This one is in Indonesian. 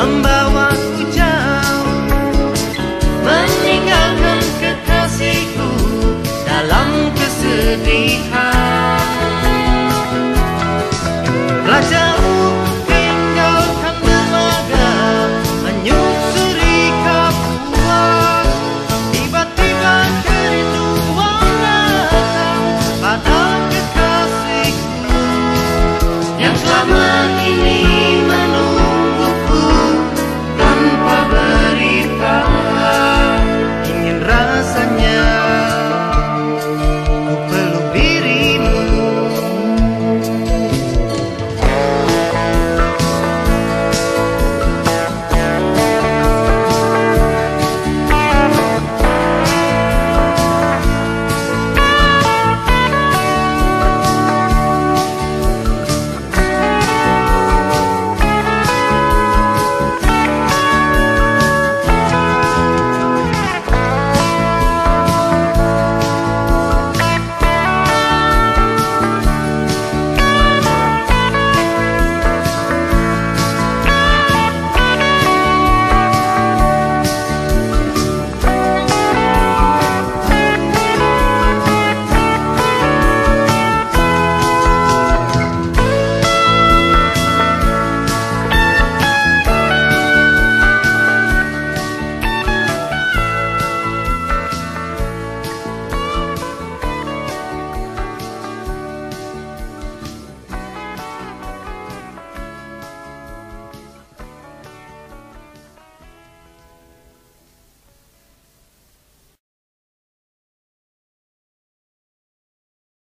membawaku jauh meninggalkan kekasihku dalam kesedihan.